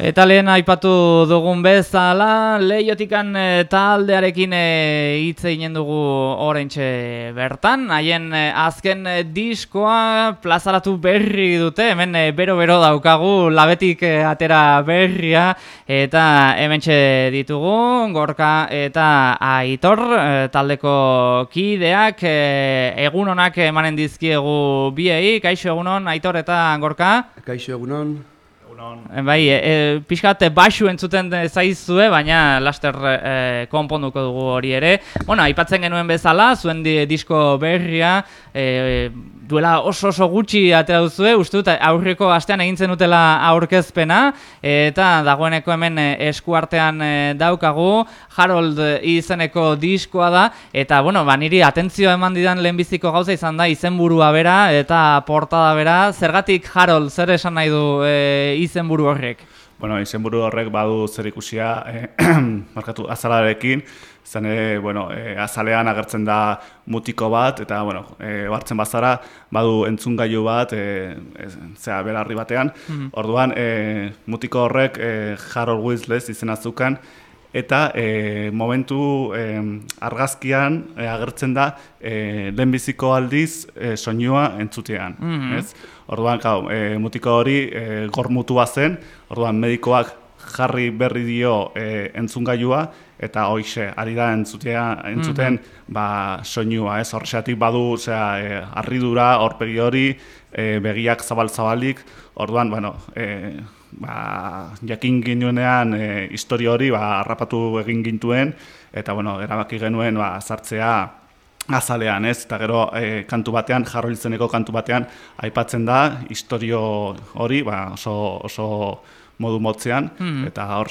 Eta lehen aipatu dugun bezala, lehiotikan e, taldearekin e, hitz egin dugu orentxe bertan. Haien e, azken e, diskoa plazaratu berri dute, hemen bero-bero daukagu, labetik atera berria, eta hemen ditugu, gorka eta aitor, taldeko kideak, egun honak emanen dizkiegu biei, kaixo egunon, aitor eta gorka? Kaixo egunon. Eh, bai, e, e, pixkat baixu entzuten zaizue, baina laster e, konponduko dugu hori ere. Bueno, aipatzen genuen bezala, zuen di, disko berria, e, duela oso oso gutxi atera duzue, uste dut aurreko astean egintzen dutela aurkezpena, eta dagoeneko hemen eskuartean daukagu, Harold izeneko diskoa da, eta bueno, ba, niri atentzio eman didan lehenbiziko gauza izan da izenburua bera, eta portada bera, zergatik Harold, zer esan nahi du e, izenburu horrek? Bueno, izenburu horrek badu zer ikusia, eh, markatu azalarekin, zen, eh, bueno, eh, azalean agertzen da mutiko bat, eta, bueno, eh, hartzen bazara, badu entzungailu bat, eh, zera, belarri batean. Mhm. Orduan, eh, mutiko horrek eh, Harold Winslet izena zukan, eta e, momentu e, argazkian e, agertzen da e, lehenbiziko aldiz e, soinua entzutean. Mm ez? Orduan, kau, e, mutiko hori e, gormutua zen, orduan medikoak jarri berri dio e, entzungailua eta hoize ari da entzutea, entzuten mm ba, soinua, ez? Horrexatik badu, osea, e, arridura, horpegi hori, e, begiak zabal-zabalik, orduan, bueno, e, ba, jakin ginuenean e, historia hori ba, harrapatu egin gintuen, eta bueno, erabaki genuen ba, sartzea azalean, ez? Eta gero e, kantu batean, jarro kantu batean, aipatzen da, historio hori ba, oso, oso modu motzean, mm eta hor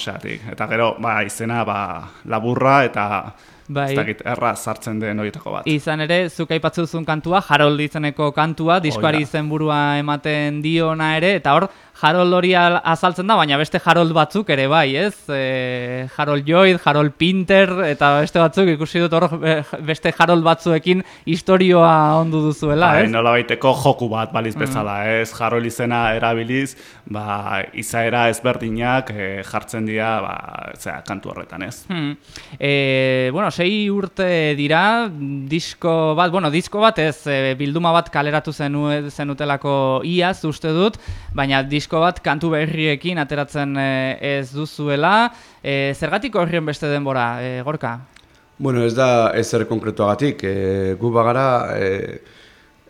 Eta gero, ba, izena ba, laburra eta Bai. Ez dakit, erra sartzen den horietako bat. Izan ere, zuk aipatzen duzun kantua, Harold izeneko kantua, diskoari izenburua ematen diona ere, eta hor, Harold hori azaltzen da, baina beste Harold batzuk ere bai, ez? E, Harold Lloyd, Harold Pinter, eta beste batzuk ikusi dut hor beste Harold batzuekin historioa ondu duzuela, bai, ez? Nola baiteko joku bat baliz mm. bezala, ez? Harold izena erabiliz, ba, izaera ezberdinak e, jartzen dira, ba, zera, kantu horretan, ez? Hmm. E, bueno, sei urte dira, disko bat, bueno, disko bat ez, e, bilduma bat kaleratu zenu, zenutelako iaz, uste dut, baina disko disko bat kantu berriekin ateratzen eh, ez duzuela. E, zergatik horrien beste denbora, e, Gorka? Bueno, ez da ezer konkretuagatik. E, gu bagara e,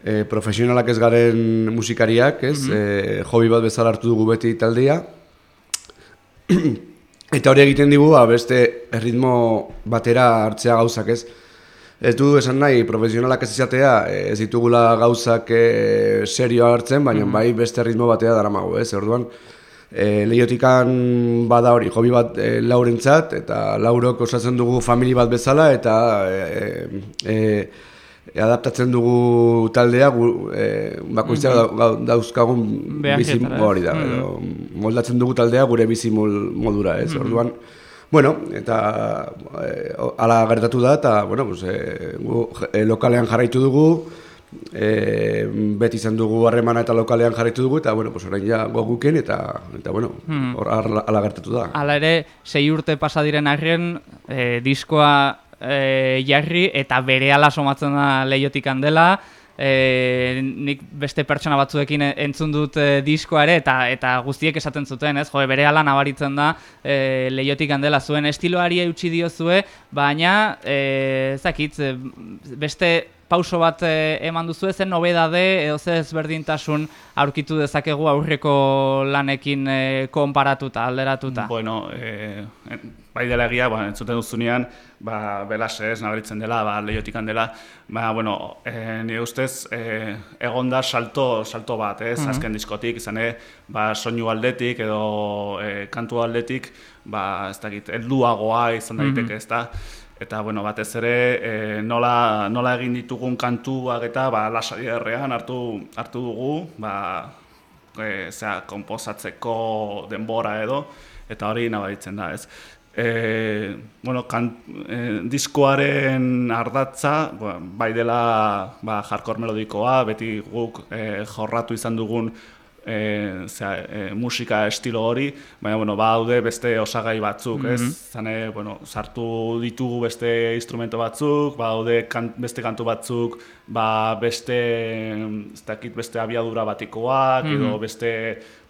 e, profesionalak ez garen musikariak, ez? Mm -hmm. e, hobi bat bezala hartu dugu beti taldea. Eta hori egiten digu, ba, beste ritmo batera hartzea gauzak, ez? Ez du esan nahi, profesionalak ez izatea, ez ditugula gauzak e, serioa hartzen, baina mm bai beste ritmo batea dara mago, ez? Orduan, e, lehiotikan bada hori, hobi bat e, laurentzat, eta laurok osatzen dugu famili bat bezala, eta e, e, e, adaptatzen dugu taldea, gu, e, bakoitzea mm -hmm. dauzkagun bizi hori da, moldatzen dugu taldea gure bizi modura, ez? Mm Orduan, Bueno, eta e, ala gertatu da, eta bueno, pues, e, gu, e, lokalean jarraitu dugu, e, beti izan dugu harremana eta lokalean jarraitu dugu, eta bueno, pues, orain ja goguken, eta, eta bueno, hmm. hor ala gertatu da. Hala ere, sei urte pasa diren arren, e, diskoa e, jarri, eta bere ala somatzen da lehiotik handela, e, nik beste pertsona batzuekin entzun dut e, diskoa ere eta eta guztiek esaten zuten, ez? Jo, bere ala nabaritzen da e, leiotik handela zuen estiloari eutsi diozue, baina e, zakitz, beste pauso bat eman duzu zen nobedade edo ze ezberdintasun aurkitu dezakegu aurreko lanekin e, konparatuta, alderatuta. Bueno, e, bai dela egia, ba, entzuten duzunean, ba, belase ez, nabaritzen dela, ba, lehiotik dela, ba, bueno, e, nire ustez, e, egon da salto, salto bat, ez, mm azken diskotik, izan e, ba, soinu aldetik edo e, kantu aldetik, ba, ez dakit, elduagoa izan daiteke, mm ez da, eta, bueno, batez ere, e, nola, nola egin ditugun kantuak eta, ba, lasai errean hartu, hartu dugu, ba, e, zera, komposatzeko denbora edo, eta hori nabaritzen da, ez? E, bueno, kan, e, diskoaren ardatza, bai dela ba, jarkor melodikoa, beti guk e, jorratu izan dugun e, zera, e, musika estilo hori, baina, bueno, ba, haude beste osagai batzuk, ez? Mhm. Zane, bueno, sartu ditugu beste instrumento batzuk, ba, haude kan, beste kantu batzuk, ba, beste, ez dakit, beste abiadura batikoak, edo Mhm. beste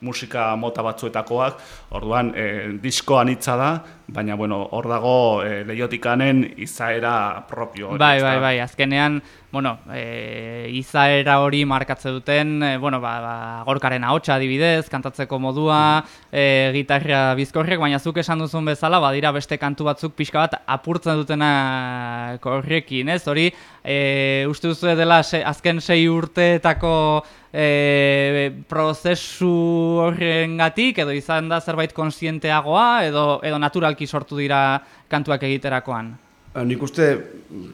musika mota batzuetakoak, orduan, e, disko anitza da, baina, bueno, hor dago e, lehotikanen izaera propio. hori, Bai, bai, bai, azkenean, bueno, e, izaera hori markatze duten, e, bueno, ba, ba, gorkaren ahotsa adibidez, kantatzeko modua, e, gitarra bizkorriak, baina zuk esan duzun bezala, badira beste kantu batzuk pixka bat apurtzen dutena horrekin, ez? Hori, e, uste duzu dela se, azken sei urteetako e, prozesu horrengatik, edo izan da zerbait konsienteagoa, edo, edo naturalki sortu dira kantuak egiterakoan? Ah, Nik uste,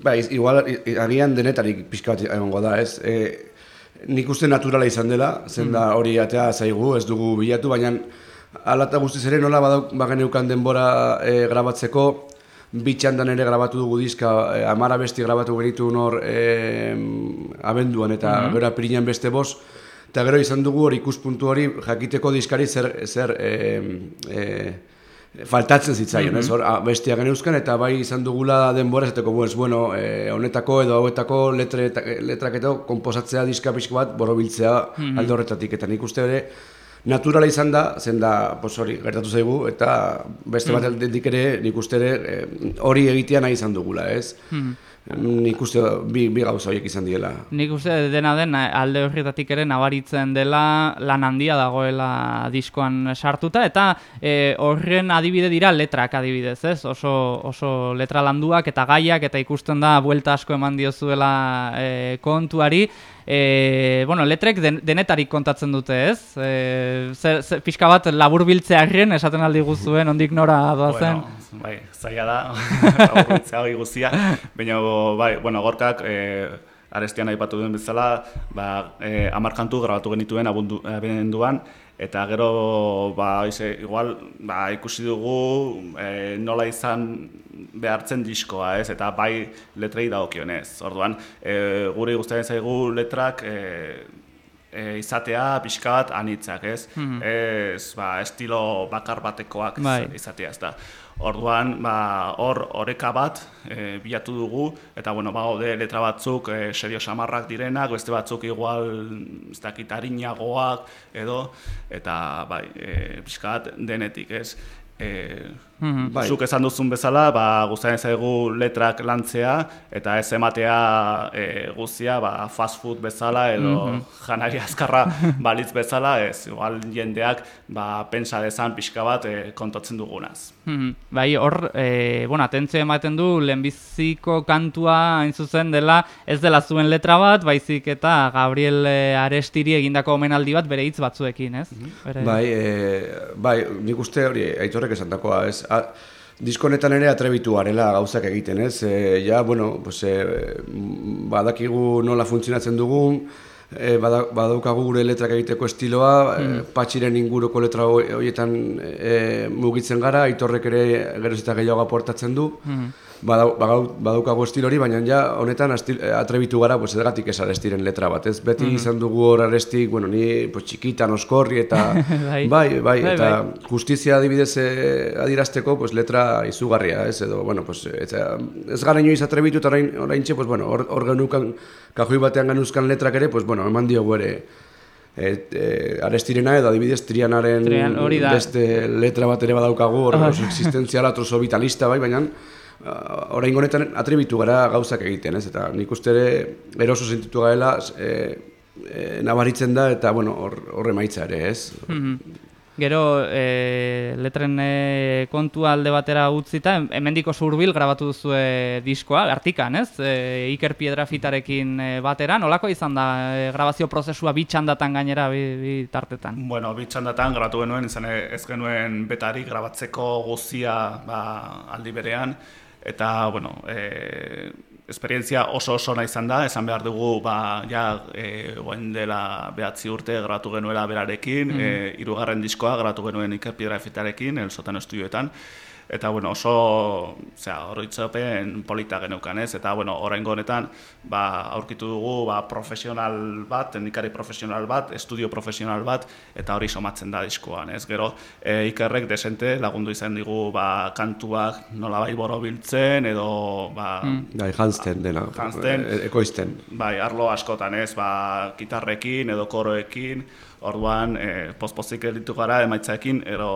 bai, igual, agian denetarik pixka bat egongo da, ez? E, nik uste naturala izan dela, zen da hori atea zaigu, ez dugu bilatu, baina ala eta guztiz ere nola bageneukan denbora e, grabatzeko, bitxandan ere grabatu dugu diska, e, amara besti grabatu genitu hor e, abenduan eta gero apirinan beste bost, eta gero izan dugu hori ikuspuntu hori jakiteko diskari zer, zer e, e, faltatzen zitzaion, ez? Hor, bestia geneuzkan eta bai izan dugula denbora esateko, pues, bueno, eh, honetako edo hauetako letre, letrak eta komposatzea diska pixko bat borobiltzea alde horretatik. Eta nik uste ere naturala izan da, zen da, pues, hori, gertatu zaigu, eta beste bat aldetik ere, nik uste ere, eh, hori egitea nahi izan dugula, ez? Nik uste bi, bi gauza horiek izan diela. Nik uste dena den alde horretatik ere nabaritzen dela lan handia dagoela diskoan sartuta eta e, horren adibide dira letrak adibidez, ez? Oso, oso letra landuak eta gaiak eta ikusten da buelta asko eman diozuela e, kontuari. E, bueno, letrek den, denetarik kontatzen dute, ez? E, zer, zer, pixka bat laburbiltzearren esaten aldi guzuen, ondik nora doazen. Bueno, bai, zaila da, laburbiltzea hori guztia, baina bai, bueno, gorkak e, arestian aipatu duen bezala, ba, e, amar kantu grabatu genituen abundu, abenduan, eta gero, ba, ize, igual, ba, ikusi dugu e, nola izan behartzen diskoa, ez, eta bai letrei dagokionez. Orduan, e, gure guztien zaigu letrak e, e, izatea pixka bat anitzak, ez? Ez, ba, estilo bakar batekoak Bai. izatea, ez da. Orduan, ba, hor oreka bat e, bilatu dugu, eta bueno, ba, gaude letra batzuk e, serio samarrak direnak, beste batzuk igual, ez dakit, harinagoak, edo, eta bai, e, pixka bat denetik, ez? E, Bai. Zuk esan duzun bezala, ba, guztien zaigu letrak lantzea, eta ez ematea e, guztia ba, fast food bezala, edo janari azkarra balitz bezala, ez, igual jendeak ba, pensa dezan pixka bat e, kontatzen dugunaz. Mhm. Bai, hor, e, bueno, atentzio ematen du lehenbiziko kantua hain zuzen dela, ez dela zuen letra bat, baizik eta Gabriel eh, Arestiri egindako omenaldi bat bere hitz batzuekin, ez? Bere... Bai, e, bai, nik uste hori aitorrek esandakoa, ez? A, disko honetan ere atrebitu garela gauzak egiten, ez? E, ja, bueno, pues, e, badakigu nola funtzionatzen dugun, e, bada, badaukagu gure letrak egiteko estiloa, e, patxiren inguruko letra horietan e, mugitzen gara, aitorrek ere geroz eta gehiago aportatzen du, Badau, badaukagu estilo hori, baina ja honetan astil, eh, atrebitu gara, pues, edatik ez arestiren letra bat, ez? Beti izan dugu hor arestik, bueno, ni pues, txikitan oskorri eta Bai. bai, bai, Bai, eta bai. justizia adibidez eh, adirazteko, pues, letra izugarria, ez? Edo, bueno, pues, eta, ez gara inoiz atrebitu eta orain, orain pues, bueno, hor, hor genukan, kajoi batean genuzkan letrak ere, pues, bueno, eman diogu ere, Et, e, arestirena edo adibidez trianaren Trian, beste letra bat ere badaukagu, hor oso existentziala, oso vitalista, bai, baina orain honetan atrebitu gara gauzak egiten, ez? Eta nik uste ere eroso sentitu gaela e, e, nabaritzen da eta bueno, hor hor emaitza ere, ez? Mhm. Gero, e, letren e, kontua alde batera utzita, hem- hemendiko zurbil grabatu duzue diskoa, artikan, ez? E, Iker Piedrafitarekin e, batera, nolako izan da e, grabazio prozesua bi txandatan gainera, bi, bi tartetan? Bueno, bi txandatan grabatu genuen, izan ez genuen betari grabatzeko guzia ba, aldi berean, eta, bueno, e, esperientzia oso oso nahi izan da, esan behar dugu, ba, ja, e, oain dela behatzi urte grabatu genuela berarekin, mm. hirugarren diskoa grabatu genuen Iker Piedrafitarekin, el Sotano Estudioetan, eta bueno, oso zera, horretzopen polita geneukan, ez? Eta bueno, oraingo honetan, ba, aurkitu dugu ba, profesional bat, teknikari profesional bat, estudio profesional bat, eta hori somatzen da diskoan, ez? Gero, e, ikerrek desente lagundu izan digu ba, kantuak nolabait borobiltzen, edo ba, mm. bai, jantzten dena, jantzten, e, ekoizten. Bai, arlo askotan, ez? Ba, gitarrekin edo koroekin, orduan, e, pospozik elitu gara emaitzaekin, ero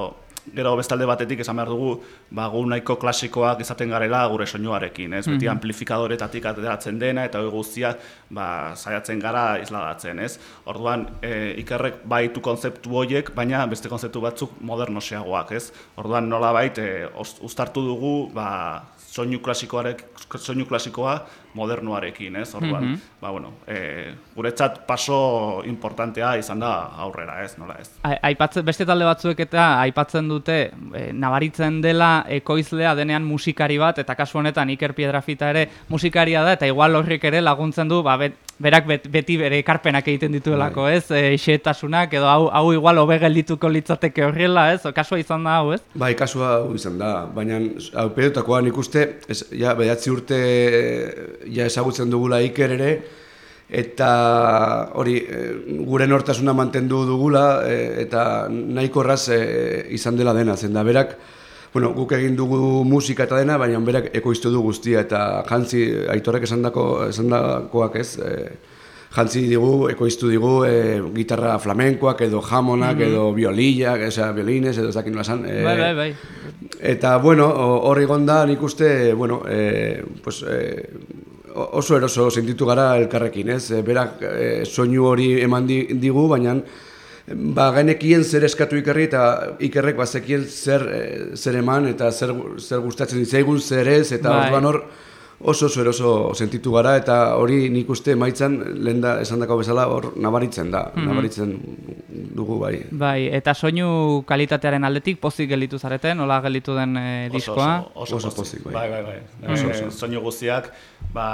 gero bestalde batetik esan behar dugu, ba, gu nahiko klasikoak izaten garela gure soinuarekin, ez? Beti mm -hmm. amplifikadoretatik ateratzen dena eta hori guztiak ba, saiatzen gara isladatzen, ez? Orduan, e, ikerrek baitu konzeptu horiek, baina beste konzeptu batzuk modernoseagoak, ez? Orduan, nola bait, e, uztartu dugu, ba, soinu klasikoarek soinu klasikoa modernoarekin, ez? Orduan, mm ba bueno, eh guretzat paso importantea izan da aurrera, ez? Nola ez? Aipatzen beste talde batzuek eta aipatzen dute e, nabaritzen dela ekoizlea denean musikari bat eta kasu honetan Iker Piedrafita ere musikaria da eta igual horrek ere laguntzen du, ba berak beti bere ekarpenak egiten dituelako, bai. ez? E, xetasunak edo hau hau igual hobe geldituko litzateke horrela, ez? O kasua izan da hau, ez? Bai, kasua hau izan da, baina hau pedotakoa ikuste, ez ja bederatzi urte ja ezagutzen dugula iker ere, eta hori eh, gure nortasuna mantendu dugula e, eta nahiko erraz e, izan dela dena, zen da berak, bueno, guk egin dugu musika eta dena, baina berak ekoiztu du guztia eta jantzi aitorek esan, dako, esan dakoak ez, e, jantzi digu, ekoiztu digu e, gitarra flamenkoak edo jamonak mm -hmm. edo biolillak, eza, violines edo zakin nola E, bai, bai, bai. Eta, bueno, horri gonda nik uste, bueno, e, pues, e, oso eroso sentitu gara elkarrekin, ez? Berak e, soinu hori eman digu, baina ba, genekien zer eskatu ikerri eta ikerrek bazekien zer, e, zer eman eta zer, zer gustatzen ditzaigun zer ez, eta bai. orduan hor oso oso eroso sentitu gara eta hori nik uste maitzan lehen da esan dako bezala hor nabaritzen da, mm nabaritzen dugu bai. Bai, eta soinu kalitatearen aldetik pozik gelitu zareten, nola gelitu den e, diskoa? Oso, oso, oso, pozik, bai. Bai, bai, bai. Mm Soinu guztiak, ba,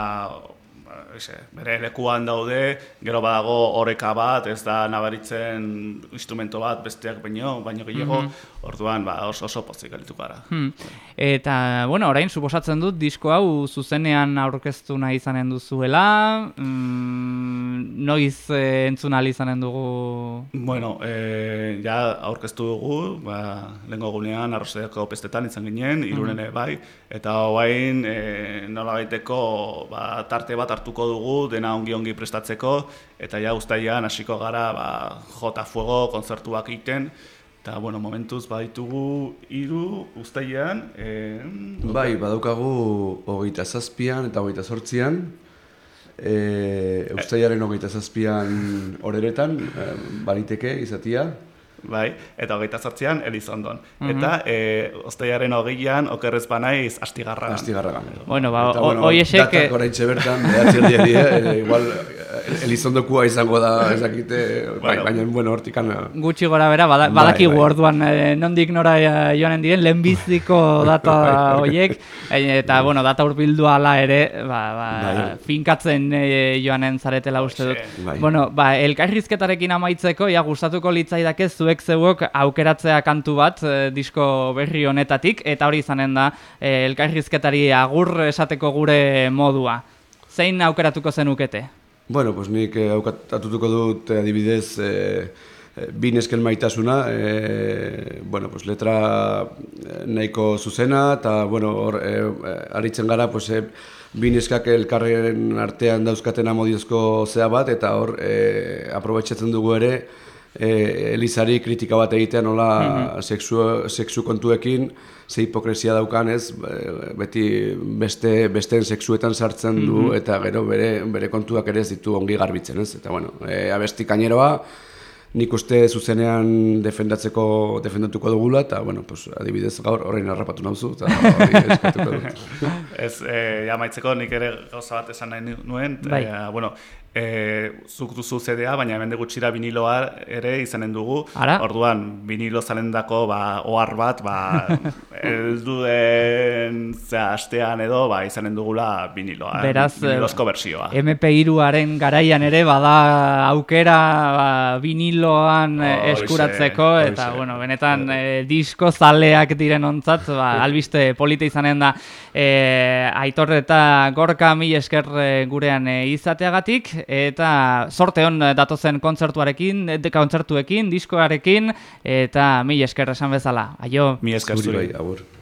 Ese, bere lekuan daude, gero badago oreka bat, ez da nabaritzen instrumento bat besteak baino, baino gehiago, mm -hmm. Orduan ba, oso oso pozik galitu gara. Hmm. Eta, bueno, orain, suposatzen dut, disko hau zuzenean aurkeztu nahi izanen duzuela, mm, noiz e, entzun izanen dugu? Bueno, e, ja aurkeztu dugu, ba, lehenko gunean arrozeako pestetan izan ginen, irunene mm bai, eta hoain e, nola baiteko ba, tarte bat hartuko dugu dena ongi ongi prestatzeko eta ja ustaian hasiko gara ba, jota fuego kontzertuak egiten eta bueno, momentuz baditugu hiru ustaian e, bai, badaukagu hogeita zazpian eta hogeita sortzian e, ustaiaren hogeita zazpian horeretan e, baliteke izatia bai, eta hogeita zartzean Elizondon. Mm -hmm. Eta e, ozteiaren hogeian, okerrez banaiz, astigarra. Astigarra. Bueno, ba, hoi esek... Datak orain bertan, behatzi erdi eh, igual Elizondokua izango da ezakite, bai, baina bueno, hortikan... Gutxi gora bera, bada, bai, badakigu bai, orduan eh, nondik nora eh, joanen diren, lehenbiziko data horiek, eh, eta bueno, data urbildu ala ere, ba, ba, bai. finkatzen eh, joanen zaretela uste dut. Bai. Bueno, ba, elkarrizketarekin amaitzeko, ja, gustatuko litzaidake zuek zeuok aukeratzea kantu bat eh, disko berri honetatik, eta hori izanen da, eh, elkarrizketari agur esateko gure modua. Zein aukeratuko zenukete? Bueno, pues nik eh, aukatutuko dut eh, adibidez eh, eh, binesken maitasuna, eh, bueno, pues letra eh, nahiko zuzena, eta bueno, hor, eh, aritzen gara, pues, eh, bineskak elkarren artean dauzkaten amodiozko zea bat, eta hor, eh, aprobetsatzen dugu ere, e, Elizari kritika bat egitea nola mm sexu, sexu kontuekin ze hipokresia daukan ez beti beste besteen sexuetan sartzen du mhm. eta gero bere, bere kontuak ere ez ditu ongi garbitzen ez eta bueno e, abesti kaineroa nik uste zuzenean defendatzeko defendatuko dugula eta bueno pues adibidez gaur orain harrapatu nauzu eta ez eh ja maitzeko nik ere gauza bat esan nahi nuen bai. e, bueno e, zuk duzu CD-a, baina hemen gutxira viniloa ere izanen dugu. Ara? Orduan, vinilo zalendako ba, ohar bat, ba, den zera, astean edo, ba, izanen dugula viniloa. Beraz, eh, vinilozko bersioa. MP3aren garaian ere bada aukera ba, viniloan eh, Hoxe, eskuratzeko eta hoxe. bueno, benetan eh, disko zaleak diren ontzat, ba, albiste polita izanen da eh, Aitor eta Gorka mil esker eh, gurean eh, izateagatik eta sorte on datozen kontzertuarekin, de kontzertuekin, diskoarekin eta mil esker esan bezala. Aio. Mi esker Zuri zuri.